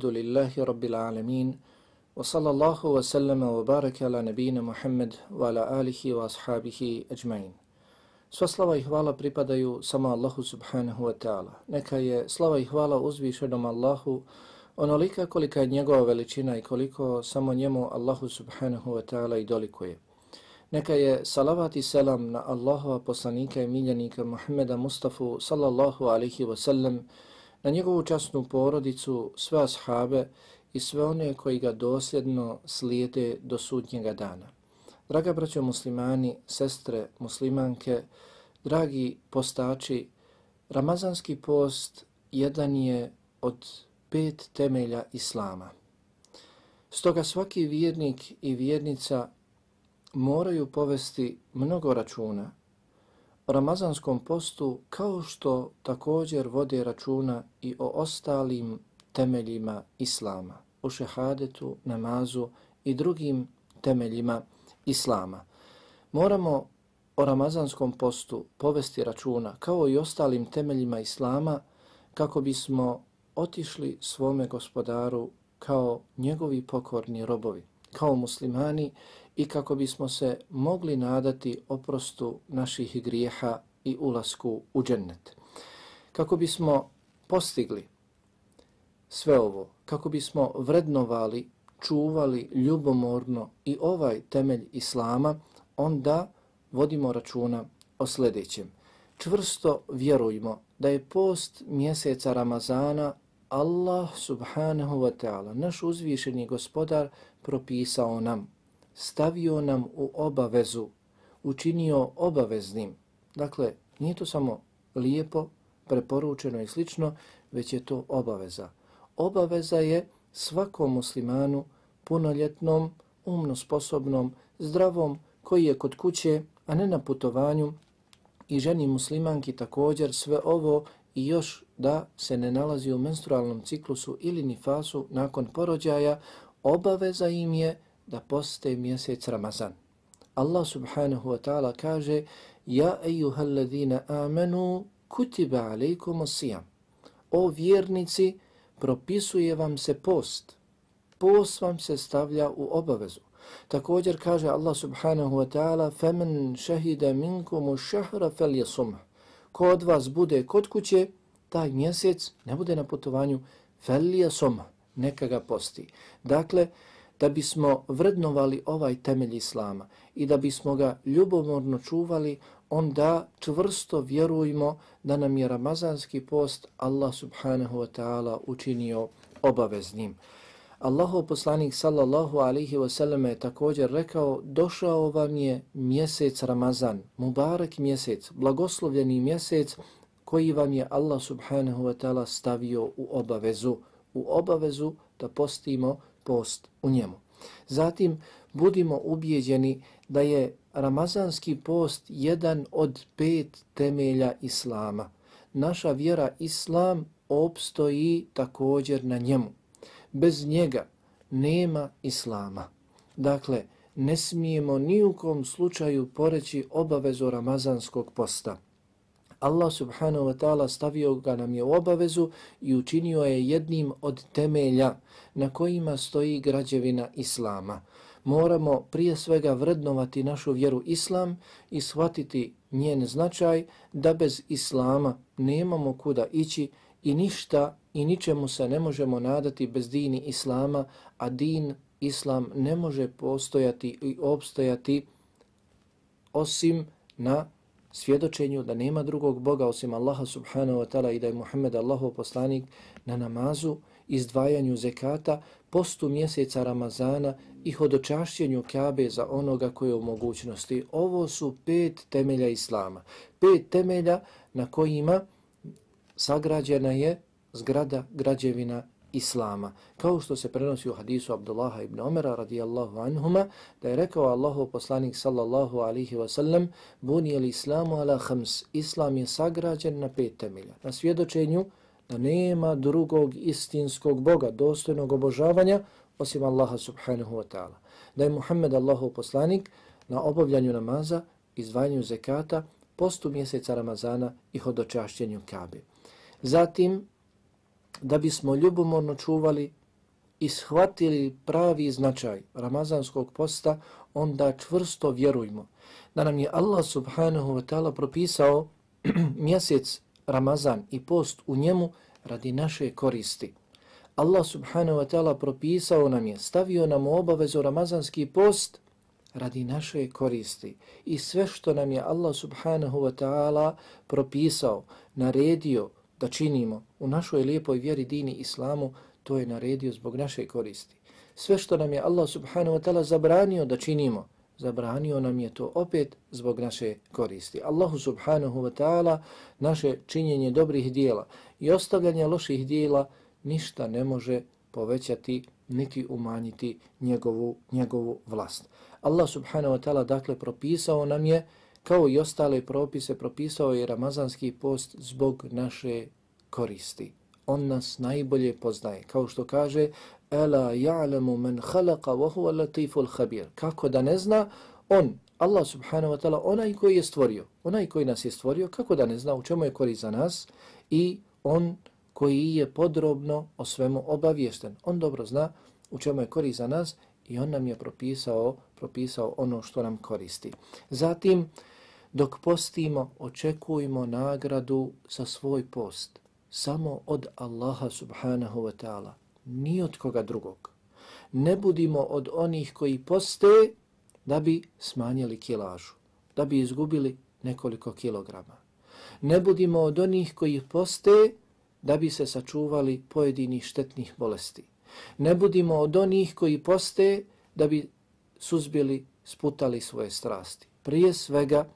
alhamdulillahi rabbil Alamin. wa sallallahu wa sallama wa baraka ala nabina Muhammad wa ala alihi wa ashabihi ajma'in. Sva slava i hvala pripadaju samo Allahu subhanahu wa ta'ala. Neka je slava i hvala uzvišenom Allahu onolika kolika je njegova veličina i koliko samo njemu Allahu subhanahu wa ta'ala i dolikuje. Neka je salavat i selam na Allahova poslanika i miljenika Muhammeda Mustafa sallallahu alihi wa sallam, na njegovu časnu porodicu, sve ashabe i sve one koji ga dosljedno slijede do sudnjega dana. Draga braćo muslimani, sestre muslimanke, dragi postači, Ramazanski post jedan je od pet temelja Islama. Stoga svaki vjernik i vjernica moraju povesti mnogo računa Ramazanskom postu kao što također vode računa i o ostalim temeljima Islama, o šehadetu, namazu i drugim temeljima Islama. Moramo o Ramazanskom postu povesti računa kao i ostalim temeljima Islama kako bismo otišli svome gospodaru kao njegovi pokorni robovi, kao muslimani i kako bismo se mogli nadati oprostu naših grijeha i ulasku u džennet. Kako bismo postigli sve ovo, kako bismo vrednovali, čuvali ljubomorno i ovaj temelj Islama, onda vodimo računa o sljedećem. Čvrsto vjerujmo da je post mjeseca Ramazana Allah subhanahu wa ta'ala, naš uzvišeni gospodar, propisao nam, stavio nam u obavezu, učinio obaveznim. Dakle, nije to samo lijepo, preporučeno i slično, već je to obaveza. Obaveza je svakom muslimanu, punoljetnom, umno sposobnom, zdravom, koji je kod kuće, a ne na putovanju, i ženi muslimanki također sve ovo i još da se ne nalazi u menstrualnom ciklusu ili nifasu nakon porođaja, obaveza im je da poste mjesec Ramazan. Allah subhanahu wa ta'ala kaže Ja ejuhalladina amanu kutiba alaikum osijam. O vjernici, propisuje vam se post. Post vam se stavlja u obavezu. Također kaže Allah subhanahu wa ta'ala فَمَنْ شَهِدَ مِنْكُمُ شَهْرَ فَلْيَسُمْهُ Ko od vas bude kod kuće, taj mjesec ne bude na putovanju فَلْيَسُمْهُ Neka ga posti. Dakle, da bismo vrednovali ovaj temelj Islama i da bismo ga ljubomorno čuvali, onda čvrsto vjerujemo da nam je Ramazanski post Allah subhanahu wa ta'ala učinio obaveznim. Allahov poslanik sallallahu alaihi wasallam je također rekao došao vam je mjesec Ramazan, mubarak mjesec, blagoslovljeni mjesec koji vam je Allah subhanahu wa ta'ala stavio u obavezu, u obavezu da postimo post u njemu. Zatim budimo ubijeđeni da je Ramazanski post jedan od pet temelja Islama. Naša vjera Islam opstoji također na njemu bez njega nema islama. Dakle, ne smijemo ni u kom slučaju poreći obavezu ramazanskog posta. Allah subhanahu wa ta'ala stavio ga nam je u obavezu i učinio je jednim od temelja na kojima stoji građevina Islama. Moramo prije svega vrednovati našu vjeru Islam i shvatiti njen značaj da bez Islama nemamo kuda ići i ništa i ničemu se ne možemo nadati bez dini Islama, a din Islam ne može postojati i obstojati osim na svjedočenju da nema drugog Boga osim Allaha subhanahu wa ta'ala i da je Muhammed Allahov poslanik na namazu, izdvajanju zekata, postu mjeseca Ramazana i hodočašćenju Kabe za onoga koje je u mogućnosti. Ovo su pet temelja Islama. Pet temelja na kojima sagrađena je zgrada građevina Islama. Kao što se prenosi u hadisu Abdullaha ibn Omera radijallahu anhuma, da je rekao Allahu poslanik sallallahu alihi wasallam, buni al islamu ala hams, Islam je sagrađen na pet temelja. Na svjedočenju da nema drugog istinskog Boga, dostojnog obožavanja, osim Allaha subhanahu wa ta'ala. Da je Muhammed Allahu poslanik na obavljanju namaza, izdvajanju zekata, postu mjeseca Ramazana i hodočašćenju Kabe. Zatim, da bismo ljubomorno čuvali i shvatili pravi značaj Ramazanskog posta, onda čvrsto vjerujmo da nam je Allah subhanahu wa ta'ala propisao mjesec Ramazan i post u njemu radi naše koristi. Allah subhanahu wa ta'ala propisao nam je, stavio nam u obavezu Ramazanski post radi naše koristi. I sve što nam je Allah subhanahu wa ta'ala propisao, naredio da činimo u našoj lijepoj vjeri dini islamu, to je naredio zbog naše koristi. Sve što nam je Allah subhanahu wa ta'ala zabranio da činimo, zabranio nam je to opet zbog naše koristi. Allahu subhanahu wa ta'ala naše činjenje dobrih dijela i ostavljanje loših dijela ništa ne može povećati niti umanjiti njegovu, njegovu vlast. Allah subhanahu wa ta'ala dakle propisao nam je kao i ostale propise propisao je Ramazanski post zbog naše koristi. On nas najbolje poznaje. Kao što kaže Ela ja'lamu men khalaqa wa huwa latiful khabir. Kako da ne zna on, Allah subhanahu wa ta'ala, onaj koji je stvorio, onaj koji nas je stvorio, kako da ne zna u čemu je korist za nas i on koji je podrobno o svemu obaviješten. On dobro zna u čemu je korist za nas i on nam je propisao, propisao ono što nam koristi. Zatim, dok postimo, očekujemo nagradu za svoj post samo od Allaha subhanahu wa ta'ala ni od koga drugog. Ne budimo od onih koji poste da bi smanjili kilažu, da bi izgubili nekoliko kilograma. Ne budimo od onih koji poste da bi se sačuvali pojedini štetnih bolesti. Ne budimo od onih koji poste da bi suzbili, sputali svoje strasti. Prije svega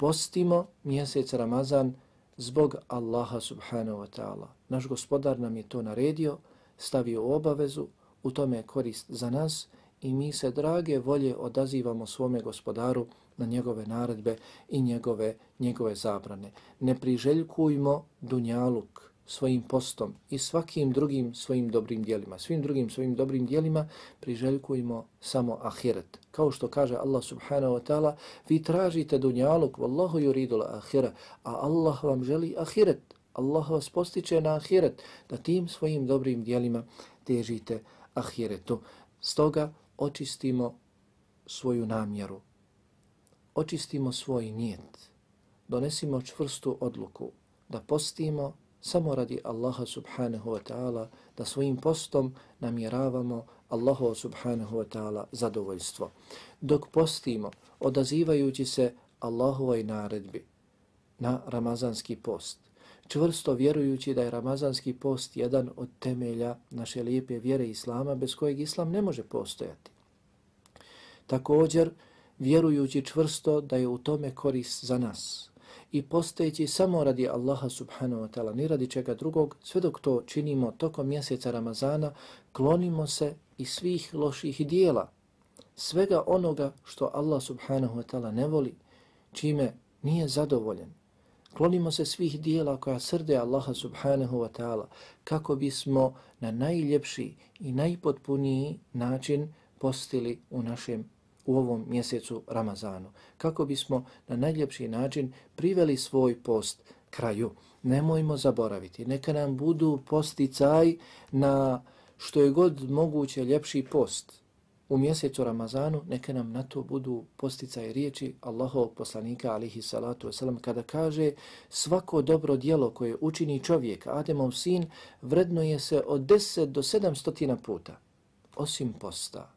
postimo mjesec Ramazan zbog Allaha subhanahu wa ta'ala. Naš gospodar nam je to naredio, stavio u obavezu, u tome je korist za nas i mi se drage volje odazivamo svome gospodaru na njegove naredbe i njegove, njegove zabrane. Ne priželjkujmo dunjaluk svojim postom i svakim drugim svojim dobrim dijelima. Svim drugim svojim dobrim dijelima priželjkujemo samo ahiret. Kao što kaže Allah subhanahu wa ta'ala, vi tražite dunjaluk, wallahu yuridu ahira, a Allah vam želi ahiret. Allah vas postiče na ahiret, da tim svojim dobrim dijelima težite ahiretu. Stoga očistimo svoju namjeru, očistimo svoj nijet, donesimo čvrstu odluku da postimo samo radi Allaha subhanahu wa ta'ala, da svojim postom namjeravamo Allahu subhanahu wa ta'ala zadovoljstvo. Dok postimo, odazivajući se Allahovoj naredbi na ramazanski post, čvrsto vjerujući da je ramazanski post jedan od temelja naše lijepe vjere Islama bez kojeg Islam ne može postojati. Također, vjerujući čvrsto da je u tome korist za nas i postojeći samo radi Allaha subhanahu wa ta'ala, ni radi čega drugog, sve dok to činimo tokom mjeseca Ramazana, klonimo se i svih loših dijela, svega onoga što Allah subhanahu wa ta'ala ne voli, čime nije zadovoljen, Klonimo se svih dijela koja srde Allaha subhanahu wa ta'ala kako bismo na najljepši i najpotpuniji način postili u našem u ovom mjesecu Ramazanu. Kako bismo na najljepši način priveli svoj post kraju. Nemojmo zaboraviti, neka nam budu posticaj na što je god moguće ljepši post u mjesecu Ramazanu, neka nam na to budu posticaj riječi Allahov poslanika alihi salatu wasalam kada kaže svako dobro dijelo koje učini čovjek, Ademov sin, vrednuje se od 10 do 700 puta, osim posta.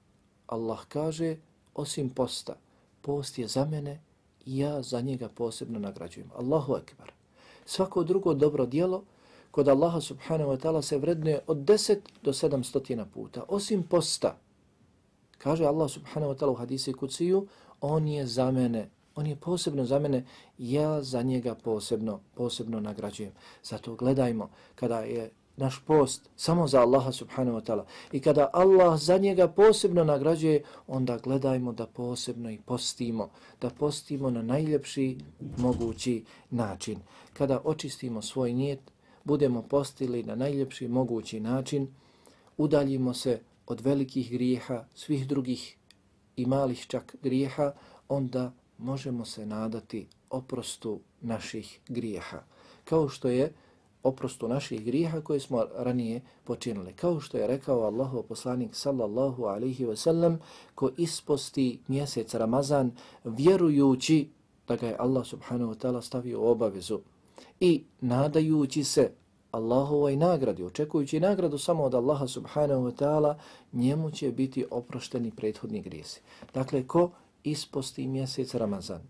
Allah kaže, osim posta, post je za mene i ja za njega posebno nagrađujem. Allahu akbar. Svako drugo dobro dijelo kod Allaha subhanahu wa ta'ala se vrednuje od 10 do 700 puta, osim posta. Kaže Allah subhanahu wa ta'ala u hadisi kuciju, on je za mene, on je posebno za mene, ja za njega posebno, posebno nagrađujem. Zato gledajmo, kada je naš post samo za Allaha subhanahu wa ta'ala i kada Allah za njega posebno nagrađuje, onda gledajmo da posebno i postimo, da postimo na najljepši mogući način. Kada očistimo svoj nijet, budemo postili na najljepši mogući način, udaljimo se od velikih grijeha, svih drugih i malih čak grijeha, onda možemo se nadati oprostu naših grijeha. Kao što je oprostu naših griha koje smo ranije počinili. Kao što je rekao Allahu poslanik sallallahu alaihi ve sellem, ko isposti mjesec Ramazan vjerujući da ga je Allah subhanahu wa ta'ala stavio u obavezu i nadajući se Allahovoj nagradi, očekujući nagradu samo od Allaha subhanahu wa ta'ala, njemu će biti oprošteni prethodni grijesi. Dakle, ko isposti mjesec Ramazan,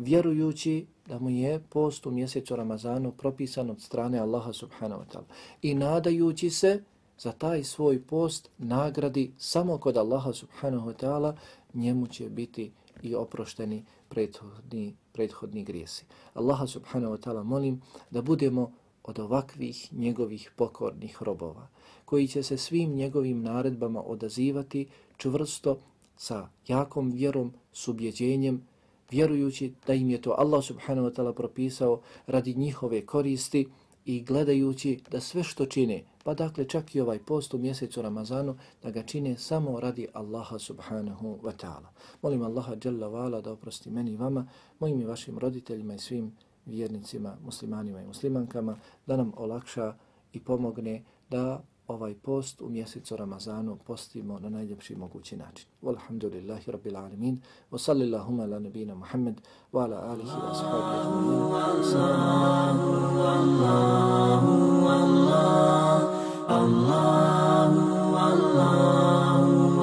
vjerujući da mu je post u mjesecu Ramazanu propisan od strane Allaha subhanahu wa ta'ala i nadajući se za taj svoj post nagradi samo kod Allaha subhanahu wa ta'ala, njemu će biti i oprošteni prethodni, prethodni grijesi. Allaha subhanahu wa ta'ala molim da budemo od ovakvih njegovih pokornih robova, koji će se svim njegovim naredbama odazivati čvrsto sa jakom vjerom, s ubjeđenjem, vjerujući da im je to Allah subhanahu wa ta'ala propisao radi njihove koristi i gledajući da sve što čine, pa dakle čak i ovaj post u mjesecu Ramazanu, da ga čine samo radi Allaha subhanahu wa ta'ala. Molim Allaha jalla vala da oprosti meni i vama, mojim i vašim roditeljima i svim vjernicima, muslimanima i muslimankama, da nam olakša i pomogne da ovaj post u mjesecu Ramazanu postimo na najljepši mogući način. Walhamdulillahi rabbil alamin. Wa sallillahuma ala nabina Muhammad wa ala alihi wa sahbihi Allahu, Allahu, Allahu, Allahu, Allahu,